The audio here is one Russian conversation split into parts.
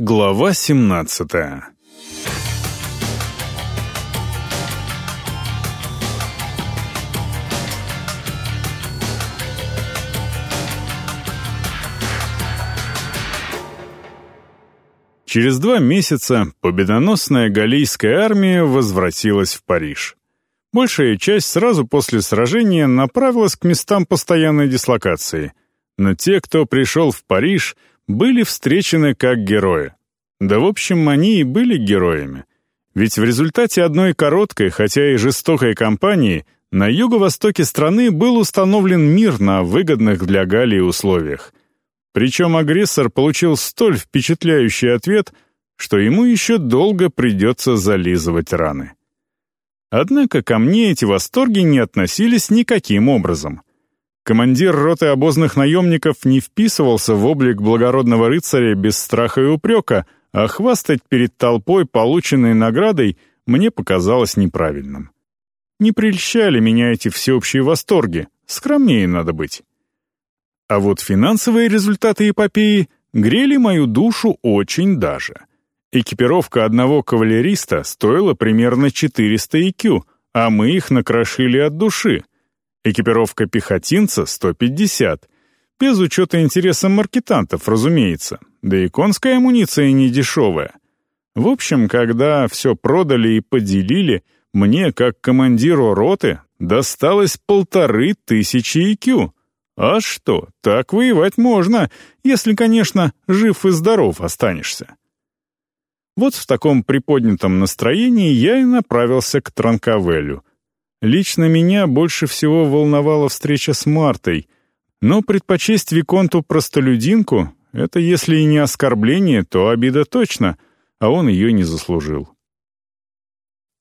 Глава 17 Через два месяца победоносная галлийская армия возвратилась в Париж. Большая часть сразу после сражения направилась к местам постоянной дислокации, но те, кто пришел в Париж — были встречены как герои. Да, в общем, они и были героями. Ведь в результате одной короткой, хотя и жестокой кампании, на юго-востоке страны был установлен мир на выгодных для Галлии условиях. Причем агрессор получил столь впечатляющий ответ, что ему еще долго придется зализывать раны. Однако ко мне эти восторги не относились никаким образом — Командир роты обозных наемников не вписывался в облик благородного рыцаря без страха и упрека, а хвастать перед толпой полученной наградой мне показалось неправильным. Не прельщали меня эти всеобщие восторги, скромнее надо быть. А вот финансовые результаты эпопеи грели мою душу очень даже. Экипировка одного кавалериста стоила примерно 400 IQ, а мы их накрошили от души — Экипировка пехотинца — 150. Без учета интереса маркетантов, разумеется. Да и конская амуниция не дешевая. В общем, когда все продали и поделили, мне, как командиру роты, досталось полторы тысячи IQ. А что, так воевать можно, если, конечно, жив и здоров останешься. Вот в таком приподнятом настроении я и направился к Транковелю — Лично меня больше всего волновала встреча с Мартой, но предпочесть Виконту простолюдинку — это если и не оскорбление, то обида точно, а он ее не заслужил.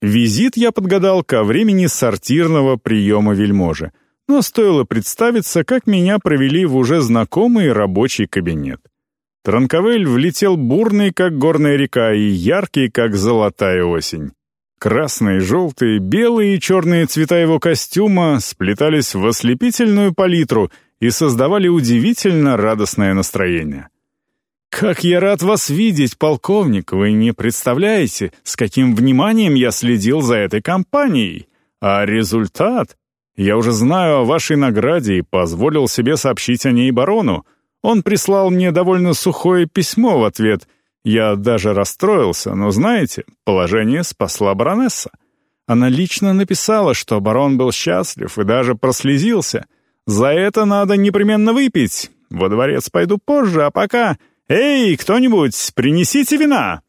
Визит я подгадал ко времени сортирного приема вельможи, но стоило представиться, как меня провели в уже знакомый рабочий кабинет. Транковель влетел бурный, как горная река, и яркий, как золотая осень. Красные, желтые, белые и черные цвета его костюма сплетались в ослепительную палитру и создавали удивительно радостное настроение. «Как я рад вас видеть, полковник! Вы не представляете, с каким вниманием я следил за этой компанией. А результат? Я уже знаю о вашей награде и позволил себе сообщить о ней барону. Он прислал мне довольно сухое письмо в ответ — я даже расстроился, но, знаете, положение спасла баронесса. Она лично написала, что барон был счастлив и даже прослезился. За это надо непременно выпить. Во дворец пойду позже, а пока... «Эй, кто-нибудь, принесите вина!»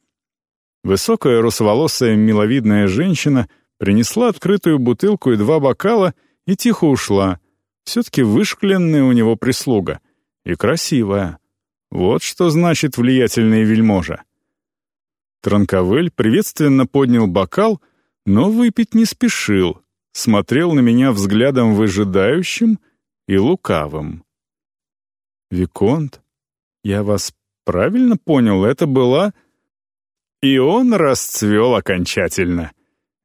Высокая русоволосая миловидная женщина принесла открытую бутылку и два бокала и тихо ушла. Все-таки вышкленная у него прислуга. И красивая. Вот что значит влиятельный вельможа. Транковель приветственно поднял бокал, но выпить не спешил, смотрел на меня взглядом выжидающим и лукавым. «Виконт, я вас правильно понял, это была...» И он расцвел окончательно.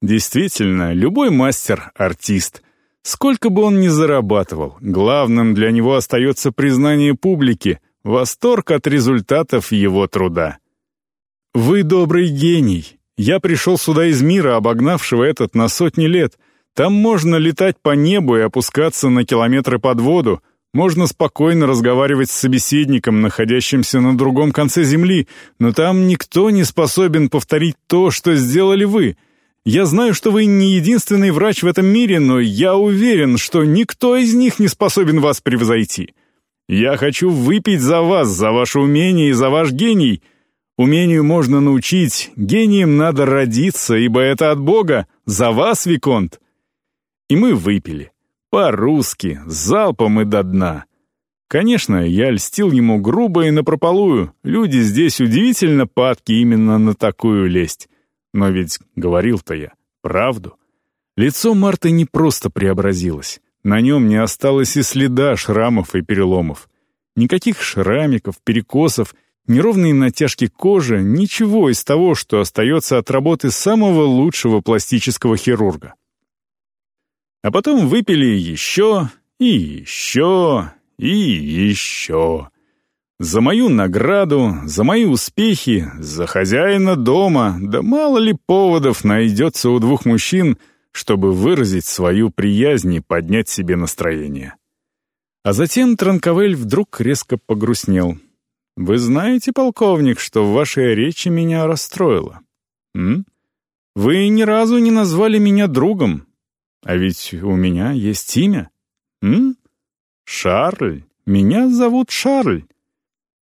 Действительно, любой мастер — артист. Сколько бы он ни зарабатывал, главным для него остается признание публики — Восторг от результатов его труда. «Вы добрый гений. Я пришел сюда из мира, обогнавшего этот на сотни лет. Там можно летать по небу и опускаться на километры под воду, можно спокойно разговаривать с собеседником, находящимся на другом конце Земли, но там никто не способен повторить то, что сделали вы. Я знаю, что вы не единственный врач в этом мире, но я уверен, что никто из них не способен вас превзойти. Я хочу выпить за вас, за ваше умение и за ваш гений. Умению можно научить, гением надо родиться, ибо это от Бога. За вас, Виконт!» И мы выпили. По-русски, залпом и до дна. Конечно, я льстил ему грубо и напропалую. Люди здесь удивительно падки именно на такую лесть. Но ведь говорил-то я правду. Лицо Марты не просто преобразилось. На нем не осталось и следа шрамов и переломов. Никаких шрамиков, перекосов, неровные натяжки кожи, ничего из того, что остается от работы самого лучшего пластического хирурга. А потом выпили еще и еще и еще. За мою награду, за мои успехи, за хозяина дома, да мало ли поводов найдется у двух мужчин, чтобы выразить свою приязнь и поднять себе настроение. А затем Транковель вдруг резко погрустнел. «Вы знаете, полковник, что в вашей речи меня расстроило? М? Вы ни разу не назвали меня другом, а ведь у меня есть имя. М? Шарль. Меня зовут Шарль.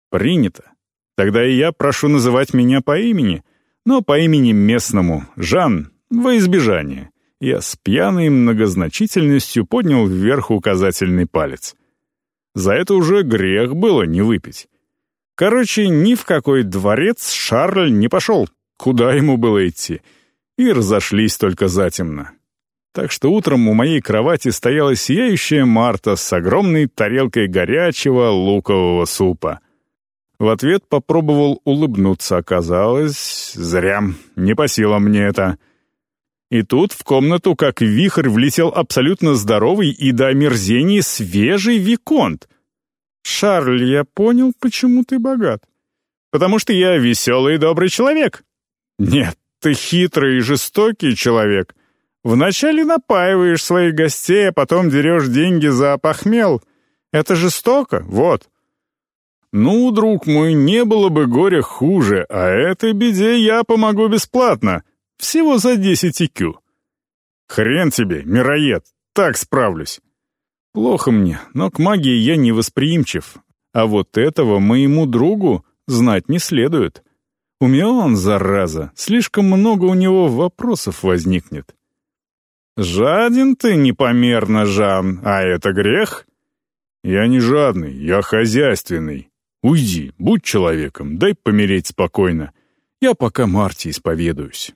Принято. Тогда и я прошу называть меня по имени, но по имени местному, Жан, во избежание. Я с пьяной многозначительностью поднял вверх указательный палец. За это уже грех было не выпить. Короче, ни в какой дворец Шарль не пошел, куда ему было идти, и разошлись только затемно. Так что утром у моей кровати стояла сияющая Марта с огромной тарелкой горячего лукового супа. В ответ попробовал улыбнуться, оказалось, зря, не по силам мне это. И тут в комнату, как вихрь, влетел абсолютно здоровый и до омерзения свежий Виконт. «Шарль, я понял, почему ты богат. Потому что я веселый и добрый человек». «Нет, ты хитрый и жестокий человек. Вначале напаиваешь своих гостей, а потом дерешь деньги за похмел. Это жестоко, вот». «Ну, друг мой, не было бы горя хуже, а этой беде я помогу бесплатно. Всего за 10 IQ. Хрен тебе, мироед, так справлюсь. Плохо мне, но к магии я не восприимчив. А вот этого моему другу знать не следует. Умен, зараза, слишком много у него вопросов возникнет. «Жаден ты непомерно, Жан, а это грех?» «Я не жадный, я хозяйственный. Уйди, будь человеком, дай помереть спокойно. Я пока Марте исповедуюсь».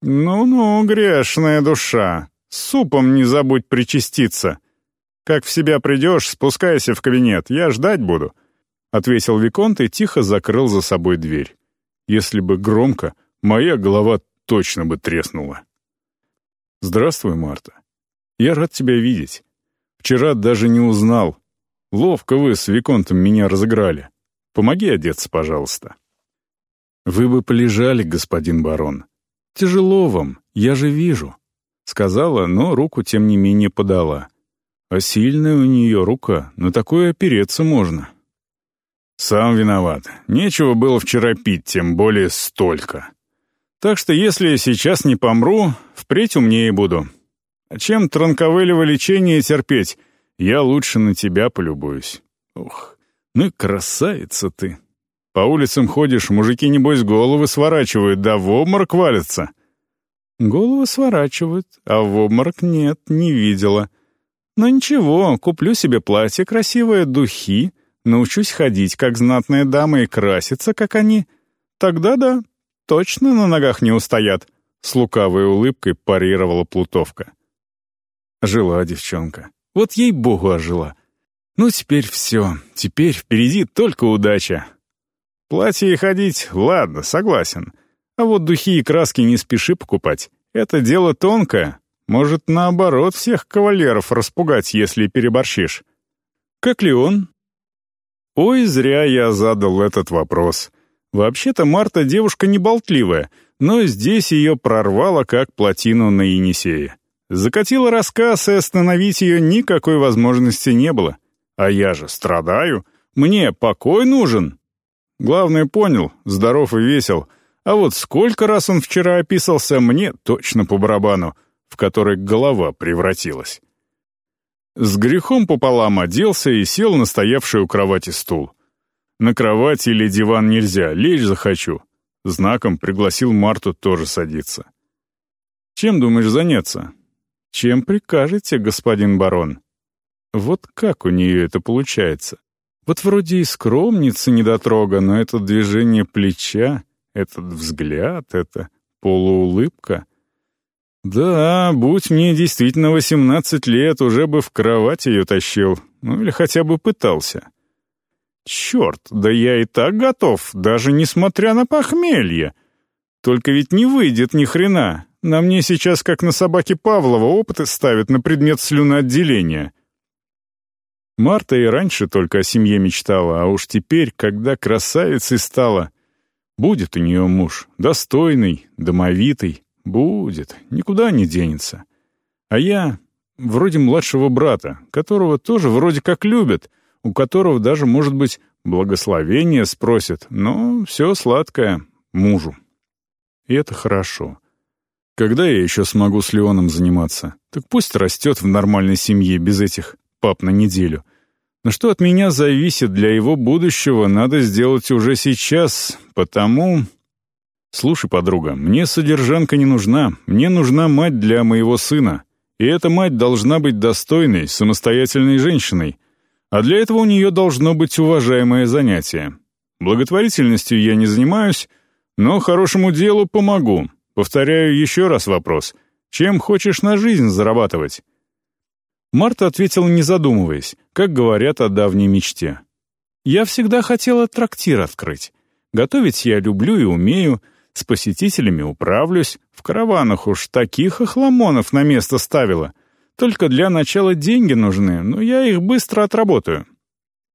«Ну-ну, грешная душа, супом не забудь причаститься. Как в себя придешь, спускайся в кабинет, я ждать буду», — ответил Виконт и тихо закрыл за собой дверь. Если бы громко, моя голова точно бы треснула. «Здравствуй, Марта. Я рад тебя видеть. Вчера даже не узнал. Ловко вы с Виконтом меня разыграли. Помоги одеться, пожалуйста». «Вы бы полежали, господин барон. «Тяжело вам, я же вижу», — сказала, но руку тем не менее подала. А сильная у нее рука, на такое опереться можно. «Сам виноват. Нечего было вчера пить, тем более столько. Так что если сейчас не помру, впредь умнее буду. А чем транковелево лечение терпеть, я лучше на тебя полюбуюсь. Ух, ну и красавица ты!» По улицам ходишь, мужики, небось, головы сворачивают, да в обморок валятся». «Головы сворачивают, а в обморок нет, не видела. Но ничего, куплю себе платье красивое, духи, научусь ходить, как знатная дама, и краситься, как они. Тогда да, точно на ногах не устоят», — с лукавой улыбкой парировала Плутовка. Жила девчонка. Вот ей-богу ожила. Ну, теперь все. Теперь впереди только удача. Платье и ходить, ладно, согласен. А вот духи и краски не спеши покупать. Это дело тонкое. Может, наоборот, всех кавалеров распугать, если переборщишь. Как ли он? Ой, зря я задал этот вопрос. Вообще-то Марта девушка не болтливая, но здесь ее прорвало, как плотину на Енисее. Закатила рассказ, и остановить ее никакой возможности не было. А я же страдаю. Мне покой нужен, Главное, понял, здоров и весел. А вот сколько раз он вчера описался, мне точно по барабану, в который голова превратилась. С грехом пополам оделся и сел на стоявший у кровати стул. На кровать или диван нельзя, лечь захочу. Знаком пригласил Марту тоже садиться. «Чем думаешь заняться?» «Чем прикажете, господин барон?» Вот как у нее это получается? Вот вроде и скромница недотрога, но это движение плеча, этот взгляд, это полуулыбка. Да, будь мне действительно восемнадцать лет, уже бы в кровать ее тащил, ну или хотя бы пытался. Черт, да я и так готов, даже несмотря на похмелье. Только ведь не выйдет ни хрена. На мне сейчас, как на собаке Павлова, опыты ставят на предмет слюноотделения. Марта и раньше только о семье мечтала, а уж теперь, когда красавицей стала. Будет у нее муж, достойный, домовитый. Будет, никуда не денется. А я вроде младшего брата, которого тоже вроде как любят, у которого даже, может быть, благословение спросят, но все сладкое мужу. И это хорошо. Когда я еще смогу с Леоном заниматься? Так пусть растет в нормальной семье без этих пап на неделю. Но что от меня зависит для его будущего, надо сделать уже сейчас, потому... Слушай, подруга, мне содержанка не нужна, мне нужна мать для моего сына. И эта мать должна быть достойной, самостоятельной женщиной. А для этого у нее должно быть уважаемое занятие. Благотворительностью я не занимаюсь, но хорошему делу помогу. Повторяю еще раз вопрос. Чем хочешь на жизнь зарабатывать? Марта ответила, не задумываясь, как говорят о давней мечте. «Я всегда хотела трактир открыть. Готовить я люблю и умею, с посетителями управлюсь, в караванах уж таких охламонов на место ставила. Только для начала деньги нужны, но я их быстро отработаю».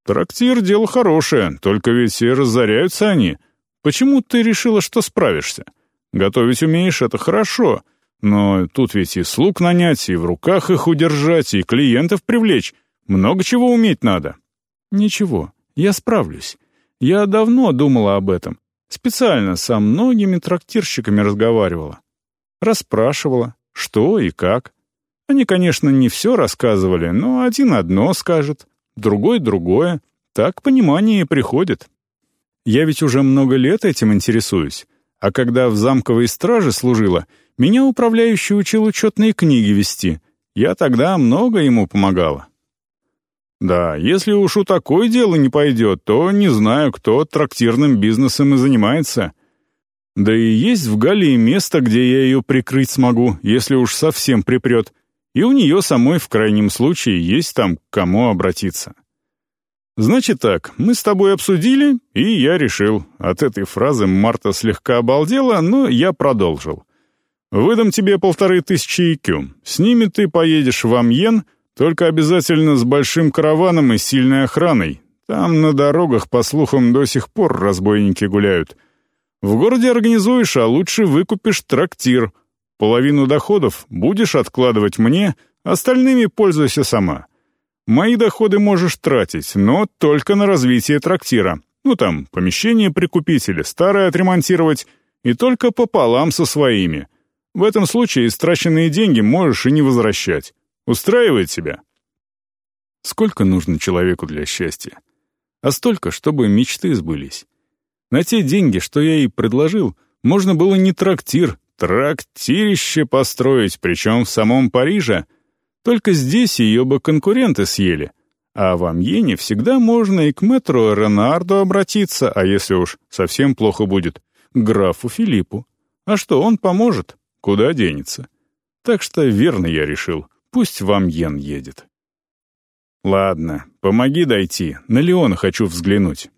«Трактир — дело хорошее, только ведь и разоряются они. Почему ты решила, что справишься? Готовить умеешь — это хорошо, но тут ведь и слуг нанять, и в руках их удержать, и клиентов привлечь. Много чего уметь надо. Ничего, я справлюсь. Я давно думала об этом. Специально со многими трактирщиками разговаривала. Расспрашивала, что и как. Они, конечно, не все рассказывали, но один одно скажет, другой другое. Так понимание и приходит. Я ведь уже много лет этим интересуюсь. А когда в замковой страже служила — меня управляющий учил учетные книги вести. Я тогда много ему помогала. Да, если уж у такое дело не пойдет, то не знаю, кто трактирным бизнесом и занимается. Да и есть в Галлии место, где я ее прикрыть смогу, если уж совсем припрет. И у нее самой в крайнем случае есть там к кому обратиться. Значит так, мы с тобой обсудили, и я решил. От этой фразы Марта слегка обалдела, но я продолжил. Выдам тебе полторы тысячи IQ. С ними ты поедешь в Амьен, только обязательно с большим караваном и сильной охраной. Там на дорогах, по слухам, до сих пор разбойники гуляют. В городе организуешь, а лучше выкупишь трактир. Половину доходов будешь откладывать мне, остальными пользуйся сама. Мои доходы можешь тратить, но только на развитие трактира. Ну там, помещение прикупить или старое отремонтировать, и только пополам со своими. В этом случае истраченные деньги можешь и не возвращать. Устраивает тебя? Сколько нужно человеку для счастья? А столько, чтобы мечты сбылись. На те деньги, что я ей предложил, можно было не трактир, трактирище построить, причем в самом Париже. Только здесь ее бы конкуренты съели. А в Амьене всегда можно и к мэтру Ренарду обратиться, а если уж совсем плохо будет, к графу Филиппу. А что, он поможет. Куда денется? Так что верно я решил. Пусть вам Йен едет. Ладно, помоги дойти. На Леона хочу взглянуть.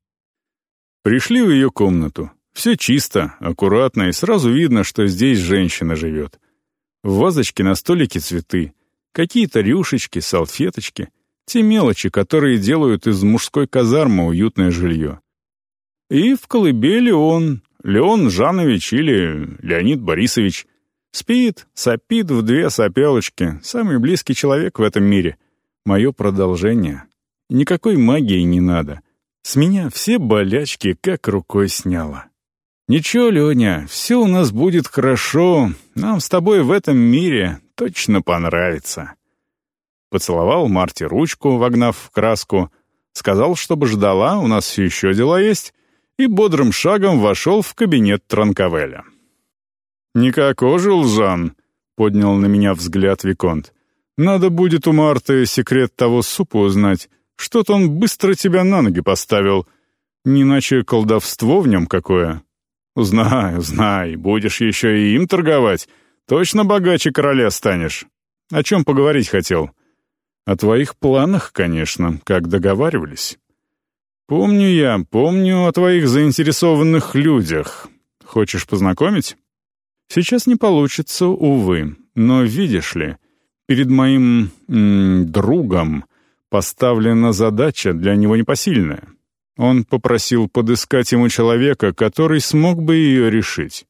Пришли в ее комнату. Все чисто, аккуратно, и сразу видно, что здесь женщина живет. В вазочке на столике цветы, какие-то рюшечки, салфеточки, те мелочи, которые делают из мужской казармы уютное жилье. И в колыбели он, Леон Жанович или Леонид Борисович, Спит, сопит в две сопелочки, самый близкий человек в этом мире. Мое продолжение. Никакой магии не надо. С меня все болячки как рукой сняло. «Ничего, Леня, все у нас будет хорошо. Нам с тобой в этом мире точно понравится». Поцеловал Марте ручку, вогнав в краску, сказал, чтобы ждала, у нас еще дела есть, и бодрым шагом вошел в кабинет Транковеля. «Никак ожил Жан», — поднял на меня взгляд Виконт. «Надо будет у Марты секрет того супа узнать. Что-то он быстро тебя на ноги поставил. Не иначе колдовство в нем какое». «Узнай, узнай, будешь еще и им торговать. Точно богаче короля станешь. О чем поговорить хотел?» «О твоих планах, конечно, как договаривались». «Помню я, помню о твоих заинтересованных людях. Хочешь познакомить?» Сейчас не получится, увы. Но видишь ли, перед моим м другом поставлена задача для него непосильная. Он попросил подыскать ему человека, который смог бы ее решить.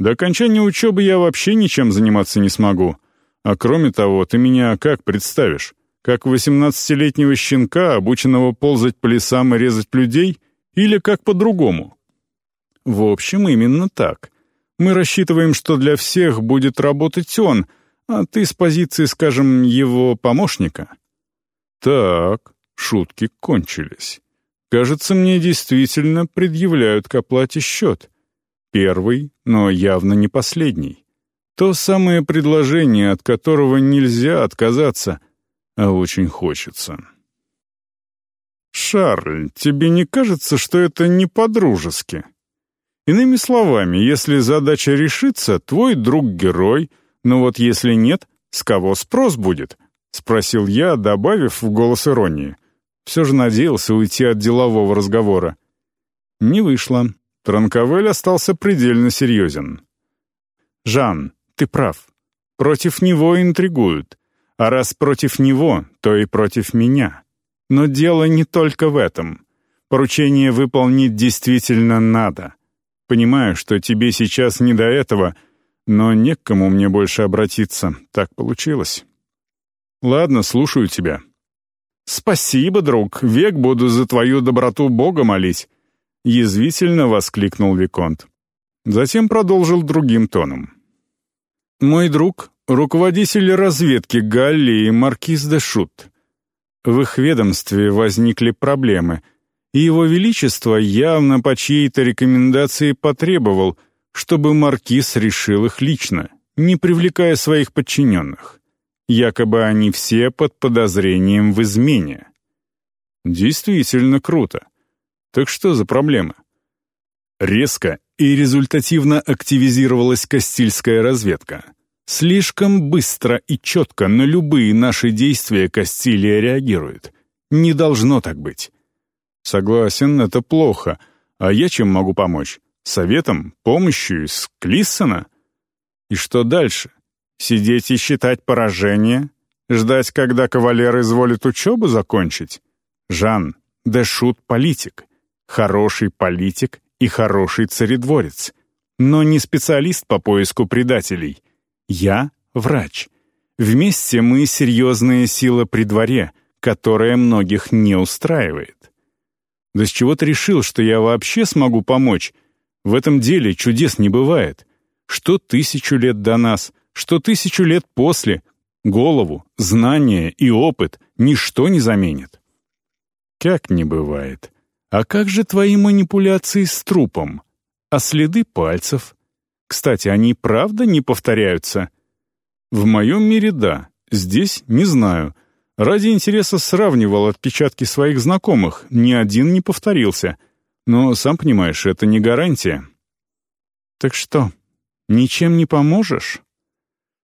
До окончания учебы я вообще ничем заниматься не смогу. А кроме того, ты меня как представишь? Как восемнадцатилетнего щенка, обученного ползать по лесам и резать людей? Или как по-другому? В общем, именно так. Мы рассчитываем, что для всех будет работать он, а ты с позиции, скажем, его помощника. Так, шутки кончились. Кажется, мне действительно предъявляют к оплате счет. Первый, но явно не последний. То самое предложение, от которого нельзя отказаться, а очень хочется. «Шарль, тебе не кажется, что это не по-дружески?» Иными словами, если задача решится, твой друг герой, но вот если нет, с кого спрос будет? Спросил я, добавив в голос иронии. Все же надеялся уйти от делового разговора. Не вышло. Транковель остался предельно серьезен. «Жан, ты прав. Против него интригуют. А раз против него, то и против меня. Но дело не только в этом. Поручение выполнить действительно надо. Понимаю, что тебе сейчас не до этого, но не к кому мне больше обратиться. Так получилось. Ладно, слушаю тебя. Спасибо, друг. Век буду за твою доброту Бога молить. Язвительно воскликнул Виконт. Затем продолжил другим тоном. Мой друг — руководитель разведки Галли и маркиз де Шут. В их ведомстве возникли проблемы — и его величество явно по чьей-то рекомендации потребовал, чтобы маркиз решил их лично, не привлекая своих подчиненных. Якобы они все под подозрением в измене. Действительно круто. Так что за проблема? Резко и результативно активизировалась Кастильская разведка. Слишком быстро и четко на любые наши действия Кастилия реагирует. Не должно так быть. Согласен, это плохо. А я чем могу помочь? Советом? Помощью? Из Клиссона? И что дальше? Сидеть и считать поражение? Ждать, когда кавалер изволит учебу закончить? Жан, да шут политик. Хороший политик и хороший царедворец. Но не специалист по поиску предателей. Я — врач. Вместе мы серьезная сила при дворе, которая многих не устраивает. Да с чего ты решил, что я вообще смогу помочь? В этом деле чудес не бывает. Что тысячу лет до нас, что тысячу лет после. Голову, знания и опыт ничто не заменит. Как не бывает? А как же твои манипуляции с трупом? А следы пальцев? Кстати, они правда не повторяются? В моем мире да, здесь не знаю — Ради интереса сравнивал отпечатки своих знакомых, ни один не повторился. Но, сам понимаешь, это не гарантия. Так что, ничем не поможешь?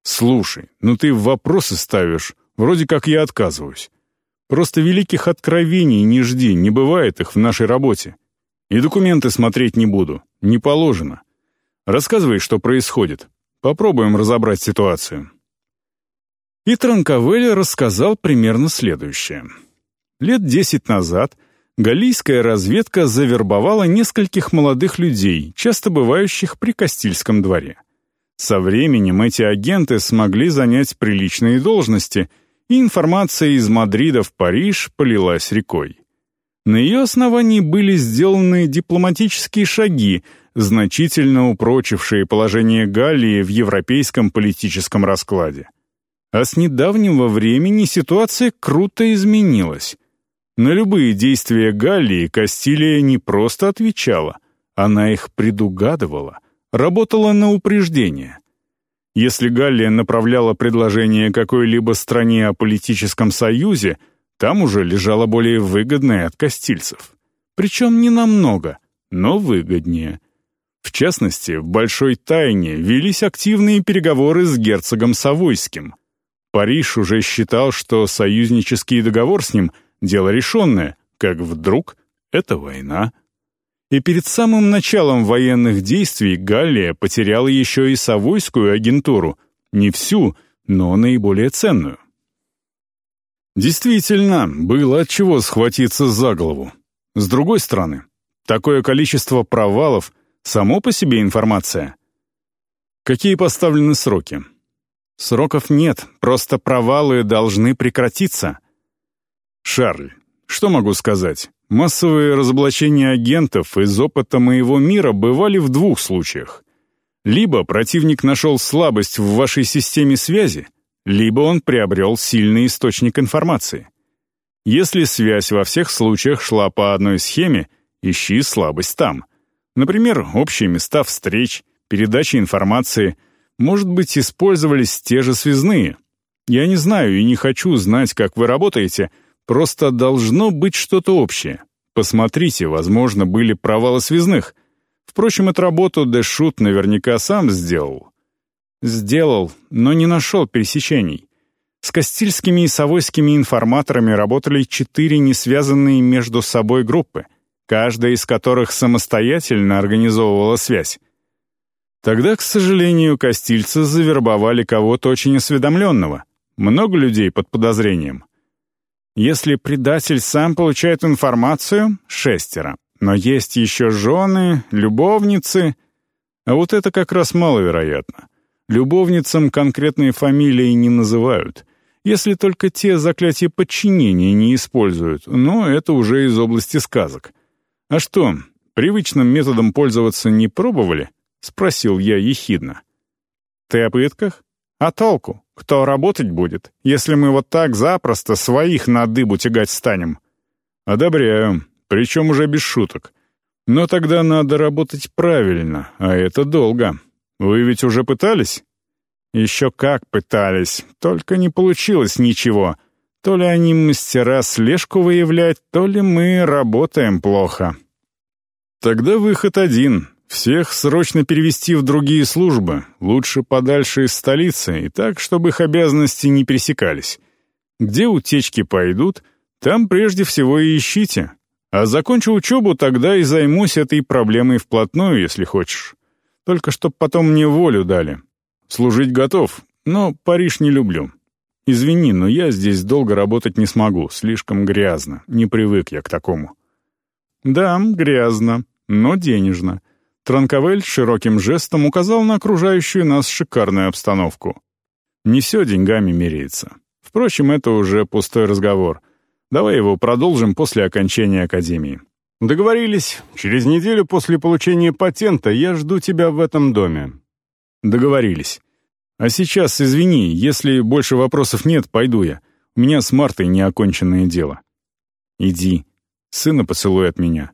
Слушай, ну ты вопросы ставишь, вроде как я отказываюсь. Просто великих откровений не жди, не бывает их в нашей работе. И документы смотреть не буду, не положено. Рассказывай, что происходит. Попробуем разобрать ситуацию. И Транковелли рассказал примерно следующее. Лет десять назад галлийская разведка завербовала нескольких молодых людей, часто бывающих при Кастильском дворе. Со временем эти агенты смогли занять приличные должности, и информация из Мадрида в Париж полилась рекой. На ее основании были сделаны дипломатические шаги, значительно упрочившие положение Галлии в европейском политическом раскладе. А с недавнего времени ситуация круто изменилась. На любые действия Галлии Кастилия не просто отвечала, она их предугадывала, работала на упреждение. Если Галлия направляла предложение какой-либо стране о политическом союзе, там уже лежало более выгодное от кастильцев. Причем не намного, но выгоднее. В частности, в Большой Тайне велись активные переговоры с герцогом Савойским — Париж уже считал, что союзнический договор с ним — дело решенное, как вдруг это война. И перед самым началом военных действий Галлия потеряла еще и Савойскую агентуру, не всю, но наиболее ценную. Действительно, было от чего схватиться за голову. С другой стороны, такое количество провалов — само по себе информация. Какие поставлены сроки? Сроков нет, просто провалы должны прекратиться. Шарль, что могу сказать? Массовые разоблачения агентов из опыта моего мира бывали в двух случаях. Либо противник нашел слабость в вашей системе связи, либо он приобрел сильный источник информации. Если связь во всех случаях шла по одной схеме, ищи слабость там. Например, общие места встреч, передача информации. Может быть, использовались те же связные. Я не знаю и не хочу знать, как вы работаете, просто должно быть что-то общее. Посмотрите, возможно, были провалы связных. Впрочем, эту работу Дэшут наверняка сам сделал. Сделал, но не нашел пересечений. С Кастильскими и Савойскими информаторами работали четыре несвязанные между собой группы, каждая из которых самостоятельно организовывала связь. Тогда, к сожалению, костильцы завербовали кого-то очень осведомленного. Много людей под подозрением. Если предатель сам получает информацию — шестеро. Но есть еще жены, любовницы. А вот это как раз маловероятно. Любовницам конкретные фамилии не называют — если только те заклятия подчинения не используют, но это уже из области сказок. «А что, привычным методом пользоваться не пробовали?» — спросил я ехидно. «Ты о пытках? А толку? Кто работать будет, если мы вот так запросто своих на дыбу тягать станем?» «Одобряю, причем уже без шуток. Но тогда надо работать правильно, а это долго. Вы ведь уже пытались?» Еще как пытались, только не получилось ничего. То ли они мастера слежку выявлять, то ли мы работаем плохо. Тогда выход один. Всех срочно перевести в другие службы, лучше подальше из столицы, и так, чтобы их обязанности не пересекались. Где утечки пойдут, там прежде всего и ищите. А закончу учебу, тогда и займусь этой проблемой вплотную, если хочешь. Только чтоб потом мне волю дали. Служить готов, но Париж не люблю. Извини, но я здесь долго работать не смогу, слишком грязно, не привык я к такому». «Да, грязно, но денежно». Транковель широким жестом указал на окружающую нас шикарную обстановку. «Не все деньгами меряется. Впрочем, это уже пустой разговор. Давай его продолжим после окончания академии». «Договорились. Через неделю после получения патента я жду тебя в этом доме. Договорились. А сейчас, извини, если больше вопросов нет, пойду я. У меня с Мартой неоконченное дело. Иди. Сына поцелуй от меня.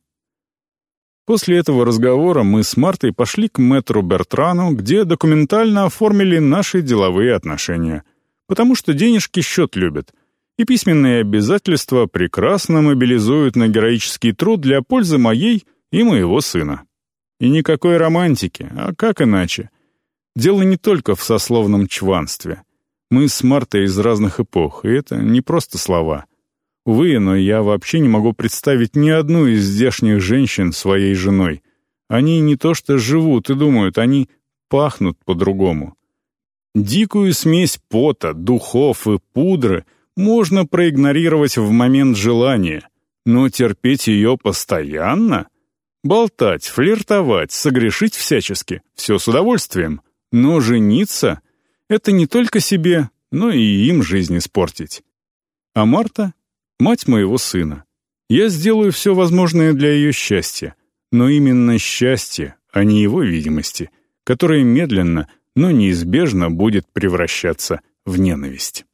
После этого разговора мы с Мартой пошли к мэтру Бертрану, где документально оформили наши деловые отношения. Потому что денежки счет любят. И письменные обязательства прекрасно мобилизуют на героический труд для пользы моей и моего сына. И никакой романтики, а как иначе? Дело не только в сословном чванстве. Мы с Мартой из разных эпох, и это не просто слова. Увы, но я вообще не могу представить ни одну из здешних женщин своей женой. Они не то что живут и думают, они пахнут по-другому. Дикую смесь пота, духов и пудры можно проигнорировать в момент желания, но терпеть ее постоянно? Болтать, флиртовать, согрешить всячески — все с удовольствием — но жениться — это не только себе, но и им жизнь испортить. А Марта — мать моего сына. Я сделаю все возможное для ее счастья, но именно счастье, а не его видимости, которое медленно, но неизбежно будет превращаться в ненависть.